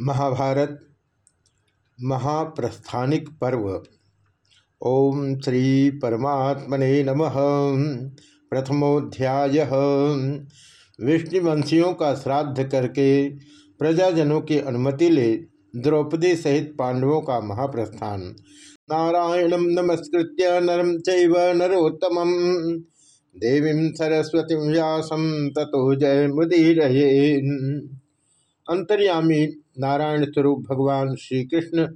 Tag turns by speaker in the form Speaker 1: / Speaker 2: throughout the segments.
Speaker 1: महाभारत, महाप्रस्थानिक पर्व। ओम श्री परमात्मने नमः। प्रथमोध्याय। विष्णुवंशियों का श्राद्ध करके प्रजाजनों की अनुमति ले द्रौपदी सहित पांडवों का महाप्रस्थान। नारायणम नमस्कृत्य नरम चैव नरोत्तम देवी सरस्वती व्यासम ततो जय मुदीर अंतर्यामी नारायण स्वरूप भगवान श्री कृष्ण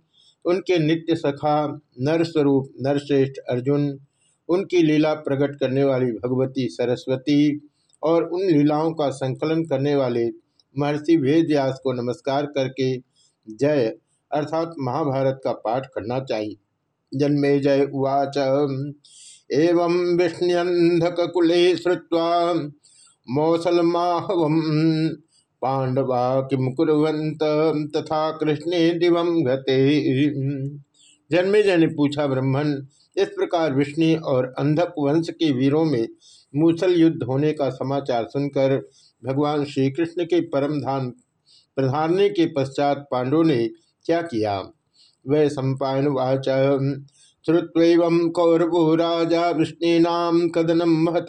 Speaker 1: उनके नित्य सखा नर स्वरूप नरश्रेष्ठ अर्जुन, उनकी लीला प्रकट करने वाली भगवती सरस्वती और उन लीलाओं का संकलन करने वाले महर्षि वेदव्यास को नमस्कार करके जय, अर्थात महाभारत का पाठ करना चाहिए। जन्मे जय उवाच। एवं विष्ण्यंधकुले श्रुवा मौसलमाहवम पांडवा किम कुरंत तथा कृष्ण दिव गते। जन्मे जन ने पूछा ब्रह्मण इस प्रकार विष्णु और अंधक वंश के वीरों में मूसल युद्ध होने का समाचार सुनकर भगवान श्री कृष्ण के परम धान प्रधानने के पश्चात पांडवों ने क्या किया? वह सम्पायन वाच। श्रुत्व कौरवो राजा विष्णुनाम कदनम महत।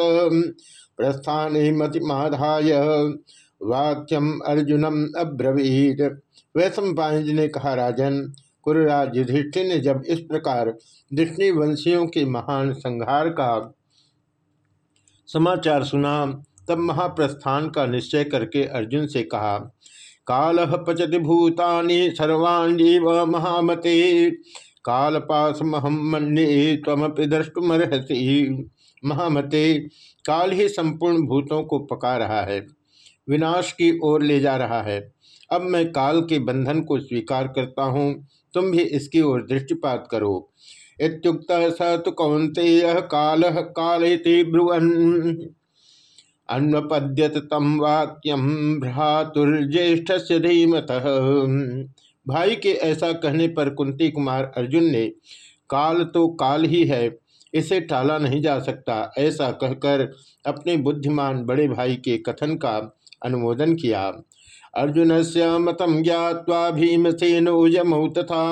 Speaker 1: प्रस्थान मतिमाधाय। वाक्यम अर्जुनम अब्रवीत। वैश्व ने कहा, राजन, कुरराज युधिष्ठिर ने जब इस प्रकार दृष्णि वंशियों के महान संहार का समाचार सुना, तब महाप्रस्थान का निश्चय करके अर्जुन से कहा, काल पचति भूतानि व महामते। काल पास महम मन्ये तमपि दृष्टुमर्हसी महामते, काल ही संपूर्ण भूतों को पका रहा है। विनाश की ओर ले जा रहा है। अब मैं काल के बंधन को स्वीकार करता हूँ। तुम भी इसकी ओर दृष्टिपात करो। इतुक्त स तो कौंते काल काल ब्रुवन। अन्वपद्यत तम वाक्यम भ्रातुर्ज्येष्ठ से धीमत। भाई के ऐसा कहने पर कुंती कुमार अर्जुन ने, काल तो काल ही है, इसे टाला नहीं जा सकता, ऐसा कहकर अपने बुद्धिमान बड़े भाई के कथन का अनुमोदन किया। अर्जुन से मतम ज्ञावा भीमसेन उजमौ तथा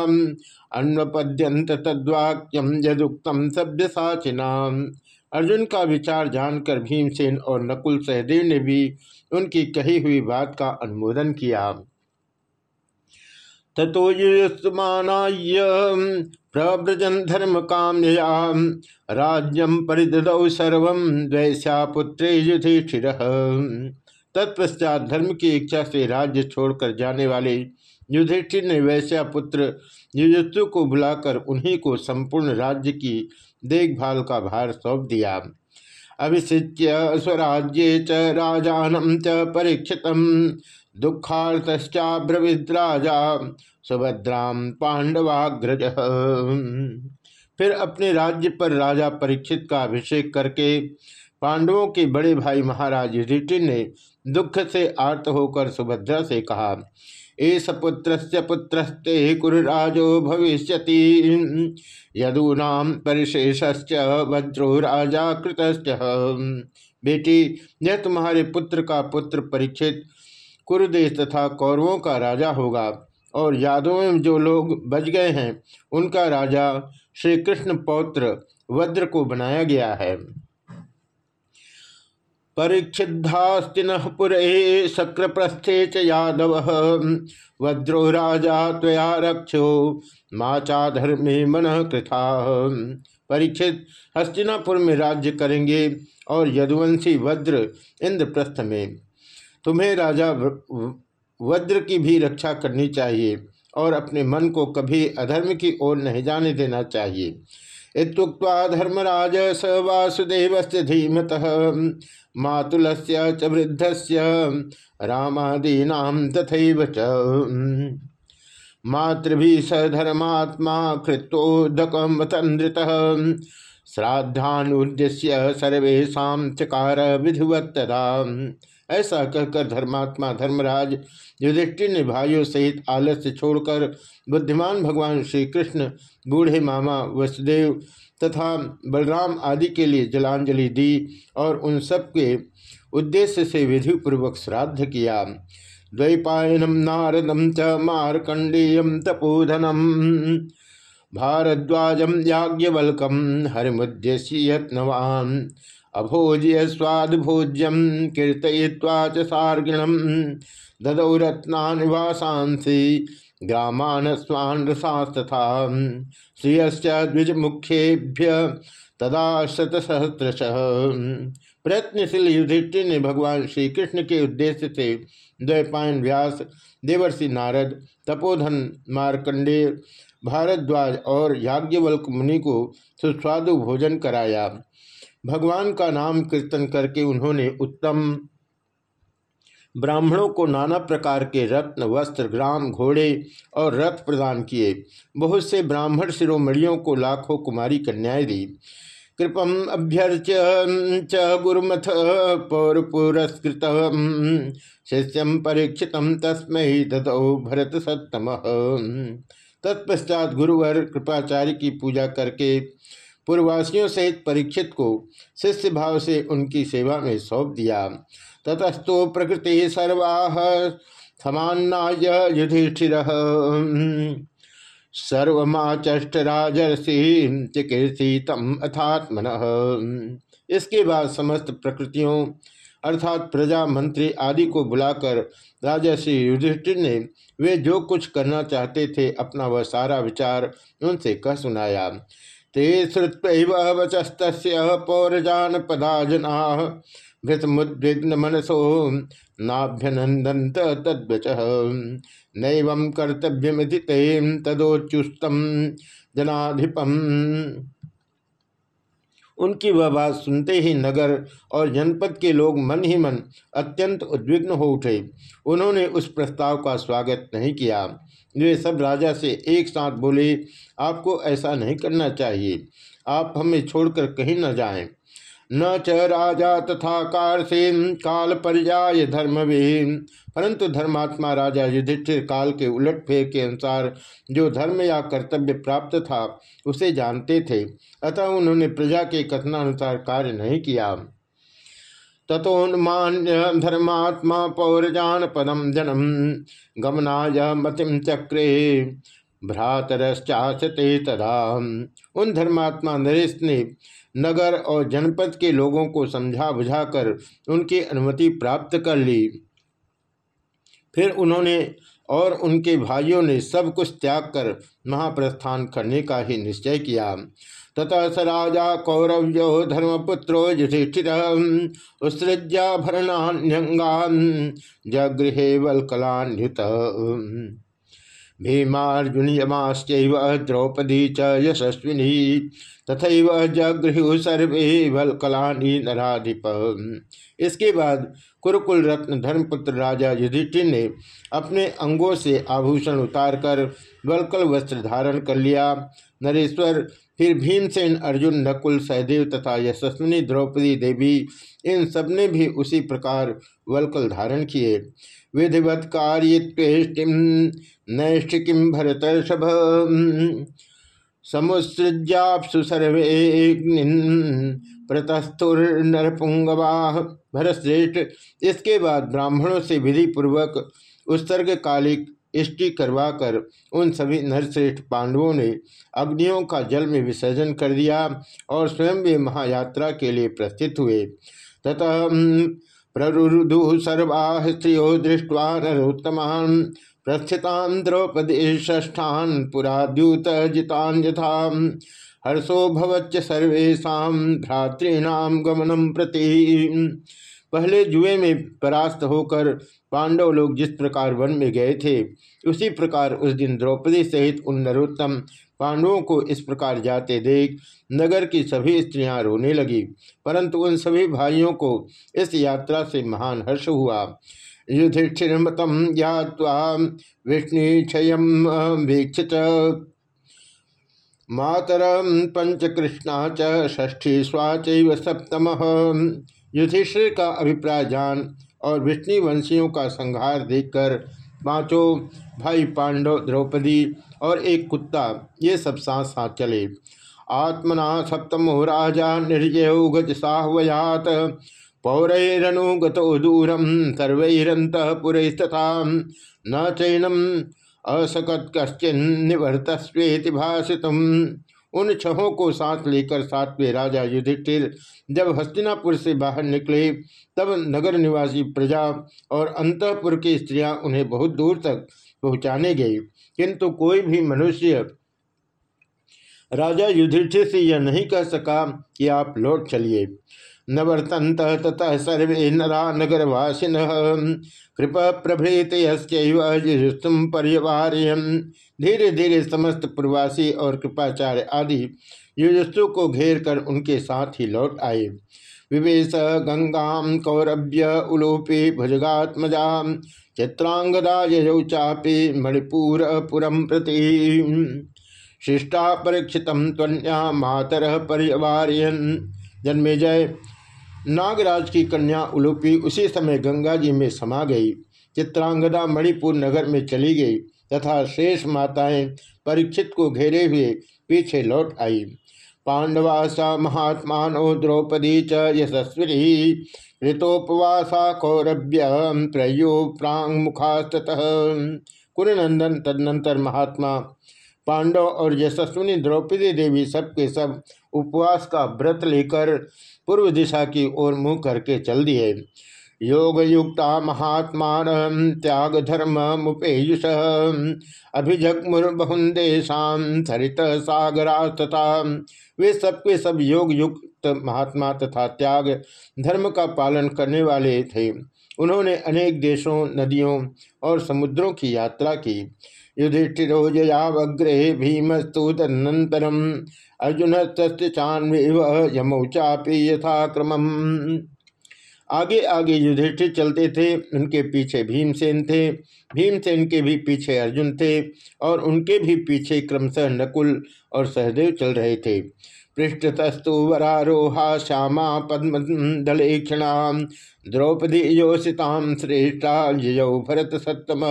Speaker 1: अन्वपद्यंत तद्वाक्यम यदुक्तम सभ्य साचिना अर्जुन का विचार जानकर भीमसेन और नकुल सहदेव ने भी उनकी कही हुई बात का अनुमोदन किया। तथो प्रव्रजन धर्म कामया राज्यम परिदौ सर्व द्वैश्यापुत्रे युधिष्ठिर। तत्पश्चात धर्म की इच्छा से राज्य छोड़कर जाने वाले युधिष्ठिर ने वैश्या पुत्र युजत्सु को बुलाकर उन्हीं को संपूर्ण राज्य की देखभाल का भार सौंप दिया। अभिषिच्य स्वराज्ये च राजानम च परीक्षित दुखार्थश्चाब्रविद राजा सुभद्राम पांडवाग्रज फिर अपने राज्य पर राजा परीक्षित का अभिषेक करके पांडवों के बड़े भाई महाराज युधिष्ठिर ने दुख से आर्त होकर सुभद्रा से कहा, एस पुत्र पुत्रस्ते कुरराजो भविष्य यदूनाम परिशेष्च वज्रो राजा कृत बेटी, यह तुम्हारे पुत्र का पुत्र परीक्षित कुरुदेश तथा कौरवों का राजा होगा और यादवों में जो लोग बच गए हैं, उनका राजा श्री कृष्ण पौत्र वज्र को बनाया गया है। परिच्छिदास्तिन पुरे शक्रप्रस्थे च यादव। वज्रो राजा त्वया रक्षो माचा धर्मे मन कृथा। परीक्षित हस्तिनापुर में राज्य करेंगे और यदुवंशी वज्र इंद्रप्रस्थ में। तुम्हें राजा वज्र की भी रक्षा करनी चाहिए और अपने मन को कभी अधर्म की ओर नहीं जाने देना चाहिए। इतुक्ता धर्मराज स वासुदेव से धीमत मातुल च से रामादीना तथा मातृभि धर्मात्मा कृतोदकमतंद्रित श्राद्धानुद्देश्य सर्वेशा चकार विधिवत ऐसा कहकर धर्मात्मा धर्मराज युधिष्ठिर ने भाइयों सहित आलस्य छोड़कर बुद्धिमान भगवान श्री कृष्ण बूढ़े मामा, वसुदेव तथा बलराम आदि के लिए जलांजलि दी और उन सब के उद्देश्य से विधिपूर्वक श्राद्ध किया। द्वैपायनम नारदम च मारकंडेयम तपोधनम भारद्वाजम याज्ञवल्कम, हरिमुद्देश्य यत्नवान। अभोज्य स्वाद भोज्यम कीर्तय्वा च सार्गिणम। ददौ रत्नानिवासांसी ग्रामान स्वान रसास्तथा। द्विज मुख्येभ्य तदा शतसहस्रश प्रयत्नशील युधिष्ठिर ने भगवान श्री कृष्ण के उद्देश्य से द्वैपायन व्यास, देवर्षि नारद, तपोधन मार्कंडेय भारद्वाज और याज्ञवल्क मुनि को सुस्वादु भोजन कराया। भगवान का नाम कीर्तन करके उन्होंने उत्तम ब्राह्मणों को नाना प्रकार के रत्न, वस्त्र, ग्राम, घोड़े और रथ प्रदान किए। बहुत से ब्राह्मण शिरोमणियों को लाखों कुमारी कन्याएँ दी। कृपम अभ्यर्च्य च गुरुमथ पौर पुरस्कृत शिष्यम परीक्षित तस्म दतौ भरत सत्तम। तत्पश्चात गुरुवर कृपाचार्य की पूजा करके पूर्ववासियों सहित परीक्षित को शिष्य भाव से उनकी सेवा में सौंप दिया। ततस्तु प्रकृति सर्वाह समान्नाय युधिष्ठिर। सर्वमाचष्टराजर्षि चिकीर्षि तम अथात्मन। इसके बाद समस्त प्रकृतियों अर्थात प्रजा, मंत्री आदि को बुलाकर राजर्षि युधिष्ठिर ने वे जो कुछ करना चाहते थे, अपना वह सारा विचार उनसे कह सुनाया। ते श्रुत्व वचस्त पौरजान पदाजना भृतमुद्विग्न मनसो नाभ्यनंदंत तद्वच। नैव कर्तव्यमिति तदोच्युस्तम जनाधिपम उनकी वह बात सुनते ही नगर और जनपद के लोग मन ही मन अत्यंत उद्विग्न हो उठे। उन्होंने उस प्रस्ताव का स्वागत नहीं किया। वे सब राजा से एक साथ बोले, आपको ऐसा नहीं करना चाहिए। आप हमें छोड़कर कहीं न जाएँ। न च राजा तथा कारसेन काल पर्याय धर्म परंतु धर्मात्मा राजा युधिष्ठिर काल के उलट फेर के अनुसार जो धर्म या कर्तव्य प्राप्त था, उसे जानते थे। अतः उन्होंने प्रजा के कथनानुसार कार्य नहीं किया। तथोन्मान्य धर्मात्मा पौरजान पदम जनम, गमनाय मतिम चक्रे। भ्रातरश्चाचते तदा उन धर्मात्मा नरेश ने नगर और जनपद के लोगों को समझा बुझाकर उनकी अनुमति प्राप्त कर ली। फिर उन्होंने और उनके भाइयों ने सब कुछ त्याग कर महाप्रस्थान करने का ही निश्चय किया। ततः स राजा कौरव्यो धर्मपुत्रो युधिष्ठिर उत्सृज्याभरणान्यंगान जगृहे वलकलान्युत भीमार्जुन यमाश्चैव द्रौपदी च यशस्विनी। तथा जगृहु सर्वे वलकलानी नराधिप। इसके बाद कुरुकुल रत्न धर्मपुत्र राजा युधिष्ठिर ने अपने अंगों से आभूषण उतारकर वलकल वस्त्र धारण कर लिया। नरेश्वर, फिर भीमसेन, अर्जुन, नकुल, सहदेव तथा यशस्विनी, द्रौपदी देवी, इन सबने भी उसी प्रकार वलकल धारण किए। विधिवत कार्येष्टिम नैष्ठिकीम भरत शभ। समुसृज्यापसु सर्वे प्रतस्थुर्नरपुंगवा भरतश्रेष्ठ, इसके बाद ब्राह्मणों से विधि पूर्वक उत्सर्गकालिक इष्टि करवाकर उन सभी नरश्रेष्ठ पांडवों ने अग्नियों का जल में विसर्जन कर दिया और स्वयं वे महायात्रा के लिए प्रस्थित हुए। ततः प्ररुदु सर्वा स्त्रियो दृष्टवा नरोत्तमान। प्रस्थितान द्रौपदी ष्ठान पुरा द्यूत जितान यथा। हर्षो भवच्च सर्वेशा भ्रातृणाम गमनम प्रति। पहले जुए में परास्त होकर पांडव लोग जिस प्रकार वन में गए थे, उसी प्रकार उस दिन द्रौपदी सहित उन नरोत्तम पांडवों को इस प्रकार जाते देख नगर की सभी स्त्रियाँ रोने लगी, परंतु उन सभी भाइयों को इस यात्रा से महान हर्ष हुआ। युधिष्ठिर मतम ज्ञावा विष्णुक्षय वीक्षित। मातरम पंचकृष्णा च ष्ठी स्वाच सप्तम। युधिष्ठिर का अभिप्राय जान और विष्णुवंशियों का संहार देखकर पाँचों भाई पांडव, द्रौपदी और एक कुत्ता, ये सब साथ साथ चले। आत्मना सप्तमो राजा, निर्जय गज साहवयात। पौरैरनुगतो दूरम सर्वैरंतपुरस्तथा न चैनम, असकत कश्चिन्निवर्तस्वेति भाषितुम उन छहों को साथ लेकर सातवें राजा युधिष्ठिर जब हस्तिनापुर से बाहर निकले, तब नगर निवासी प्रजा और अंतपुर की स्त्रियाँ उन्हें बहुत दूर तक पहुँचाने गई। किंतु कोई भी मनुष्य राजा युधिष्ठिर से यह नहीं कह सका कि आप लौट चलिए। नवर्तंत ततः सर्वे नरा नगरवासिन कृप प्रभृत युस्तुम पर्यवार्यम धीरे धीरे समस्त प्रवासी और कृपाचार्य आदि युजस्तु को घेर कर उनके साथ ही लौट आए। विवेश, गंगा कौरभ्य उलोपी, भुजगात्मजा चित्रांगदा यौ चापी, मणिपुर पुरम प्रति। शिष्टा परीक्षित मातर पर्यवार्यन। जन्मे जय। नागराज की कन्या उलूपी उसी समय गंगा जी में समा गई। चित्रांगदा मणिपुर नगर में चली गई तथा शेष माताएँ परीक्षित को घेरे हुए पीछे लौट आई। पांडवा पांडवासा महात्मा द्रौपदी च यशस्वी ऋतोपवासा कौरभ्य प्रयो प्रांग मुखास्तः कुरनंदन तदनंतर महात्मा पांडव और यशस्विनी द्रौपदी देवी सब के सब उपवास का व्रत लेकर पूर्व दिशा की ओर मुँह करके चल दिए। योग युक्ता महात्मा त्याग धर्म मुपेयुष अभिजगमुर्बहुदेशा सरित सागरा तथा वे सबके सब योग युक्त महात्मा तथा त्याग धर्म का पालन करने वाले थे। उन्होंने अनेक देशों, नदियों और समुद्रों की यात्रा की। युधिष्ठिरो जयावग्रे भीमस्तु तदनंतरम अर्जुन चान्वेव यमौचापी यथाक्रम आगे आगे युधिष्ठिर चलते थे। उनके पीछे भीमसेन थे। भीमसेन के भी पीछे अर्जुन थे और उनके भी पीछे क्रमशः नकुल और सहदेव चल रहे थे। पृष्ठतस्तु वरारोहा श्यामा पद्म दलेक्षणा द्रौपदी योषिताम श्रेष्ठा जयौ भरत सत्तम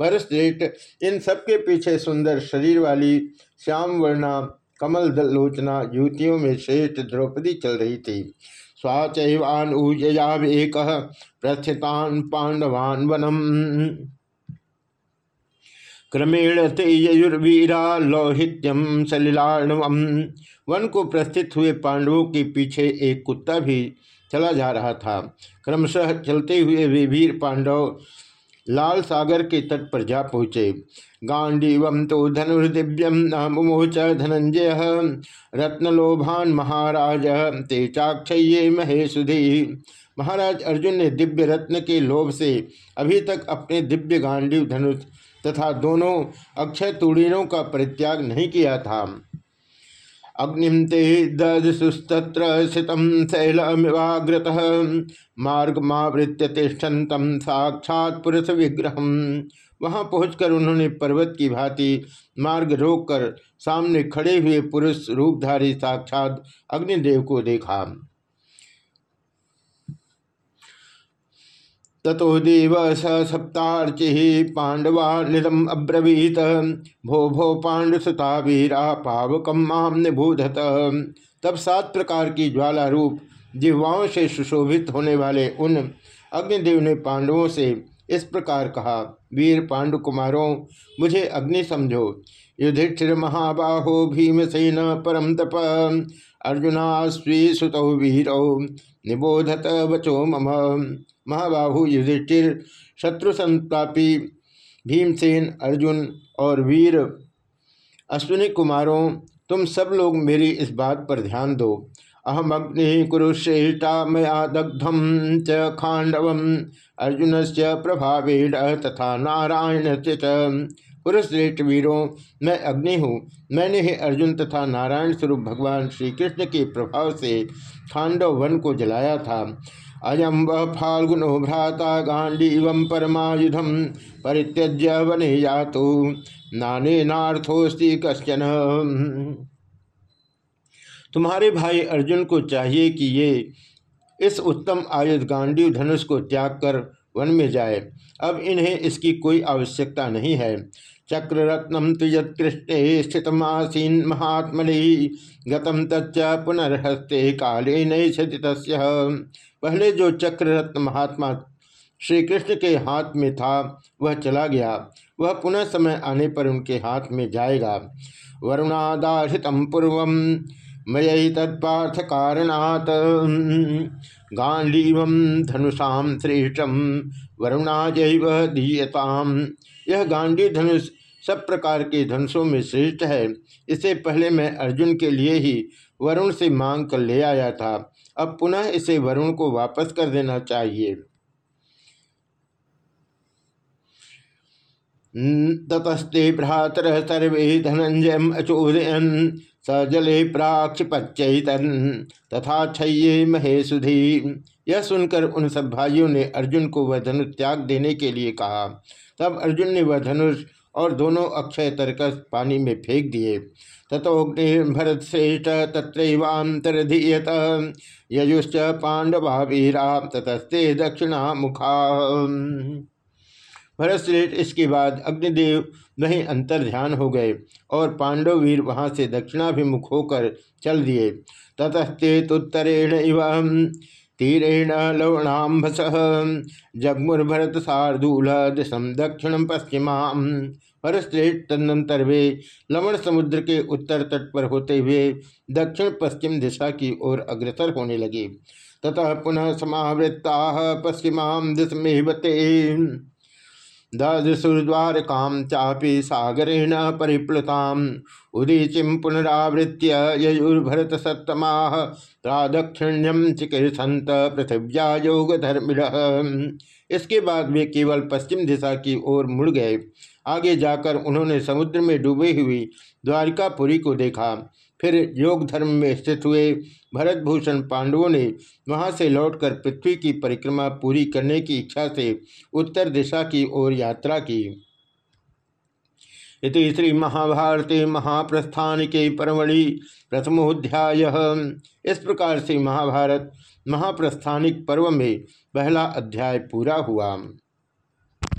Speaker 1: श्रेष्ठ, इन सबके पीछे सुंदर शरीर वाली श्याम वर्णा, कमल लोचना युवतियों में श्रेष्ठ द्रौपदी चल रही थी। स्वाचैवानुजयावेक प्रस्थितान पांडवान वनम क्रमेण तेजुर्वीरा लौहित्यम सलिलाणवम वन को प्रस्थित हुए पांडवों के पीछे एक कुत्ता भी चला जा रहा था। क्रमशः चलते हुए वे वीर पांडव लाल सागर के तट पर जा पहुँचे। गांडीव तो धनुर्दिव्यम मुमोच धनंजय, रत्नलोभान महाराज ते चाक्षये महेशुधि। महाराज अर्जुन ने दिव्य रत्न के लोभ से अभी तक अपने दिव्य गांडीव धनुष तथा दोनों अक्षय तुड़ीनों का परित्याग नहीं किया था। अग्निम ते दधसुस्तत्र स्थितम शैलमिवाग्रत। मार्गमावृत्य तिष्ठन्तं साक्षात पुरुष विग्रह वहाँ पहुंचकर उन्होंने पर्वत की भांति मार्ग रोककर सामने खड़े हुए पुरुष रूपधारी साक्षात अग्निदेव को देखा। ततो देव स सप्तार्चि पांडवा निदम अब्रवीत। भो भो पांडुसुता वीरा पावकम माम निबूधत। तब सात प्रकार की ज्वाला रूप जिह्वाओं से सुशोभित होने वाले उन अग्निदेव ने पांडवों से इस प्रकार कहा, वीर पांडु कुमारों मुझे अग्नि समझो। युधिष्ठिर महाबाहो भीमसेन परम तप अर्जुना स्वीसुतौ वीरौ निबोधत वचो मम। महाबाहु युधिष्ठिर, शत्रु संतापी, भीमसेन, अर्जुन और वीर, अश्विनी कुमारों, तुम सब लोग मेरी इस बात पर ध्यान दो। अहम अग्नि कुरुश्रेष्ठा मया दग्धम च खांडव अर्जुन से प्रभावेण तथा नारायण से पुरुषश्रेष्ठ वीरों मैं अग्नि हूँ। मैंने ही अर्जुन तथा नारायण स्वरूप भगवान श्री कृष्ण के प्रभाव से खांडव वन को जलाया था। अयम वह फाल्गुनो भ्राता गांडीव परमायुधम परित्यज्य वने यातु। नाने नार्थोस्ती कश्चन। तुम्हारे भाई अर्जुन को चाहिए कि ये इस उत्तम आयुध गांडीव धनुष को त्याग कर वन में जाए। अब इन्हें इसकी कोई आवश्यकता नहीं है। चक्ररत्नम तुजत्कृष्णे स्थित आसीन महात्मनि। गतम तच्च पुनर्हस्ते काले नहीं पहले जो चक्ररत्न महात्मा श्री कृष्ण के हाथ में था, वह चला गया। वह पुनः समय आने पर उनके हाथ में जाएगा। वरुणादाहित पूर्व मयि तत्पार्थ कारणात गांडीव धनुषा श्रेष्ठम वरुणाजैव दीयताम। यह गांडी धनुष सब प्रकार के धनुषों में श्रेष्ठ है। इसे पहले मैं अर्जुन के लिए ही वरुण से मांग कर ले आया था। अब पुनः इसे वरुण को वापस कर देना चाहिए। ततस्ते भ्रातर सर्वे धनंजय अचोदयन। स जले प्राक्षिपच्चन तथा छये महेशुधि। यह सुनकर उन सब भाइयों ने अर्जुन को वह धनुष त्याग देने के लिए कहा। तब अर्जुन ने वह धनुष और दोनों अक्षय तरकस पानी में फेंक दिए। तथोग्निर्भरत श्रेष्ठ तत्रैवांतरधीयत यजुश्च पांडवा वीरा ततस्ते दक्षिणा मुखा भरत इसके बाद अग्निदेव वहीं अंतर ध्यान हो गए और पांडव वीर वहाँ से दक्षिणाभिमुख होकर चल दिए। ततस्ते इव तीरेण लवणाम्भस, जगमुर्भरत शार्दूल दिशम दक्षिण पश्चिमा हरश्रेष्ठ तदनंतर वे लवण समुद्र के उत्तर तट पर होते हुए दक्षिण पश्चिम दिशा की ओर अग्रसर होने लगे। ततः पुनः समावृत्ता पश्चिमा दिशमेवते ददसुर्द्वारकां चापि सागरेण परिप्लुताम्। उदीचिं पुनरावृत्य ययुर्भरत सत्तमाः प्रादक्षिण्यम चिकीर्षंत पृथिव्या योग इसके बाद वे केवल पश्चिम दिशा की ओर मुड़ गए। आगे जाकर उन्होंने समुद्र में डूबी हुई द्वारिकापुरी को देखा। फिर योग धर्म में स्थित हुए भरतभूषण पांडवों ने वहाँ से लौटकर पृथ्वी की परिक्रमा पूरी करने की इच्छा से उत्तर दिशा की ओर यात्रा की। इति श्री महाभारती महाप्रस्थान के परमणि प्रथमोध्याय। इस प्रकार से महाभारत महाप्रस्थानिक पर्व में पहला अध्याय पूरा हुआ।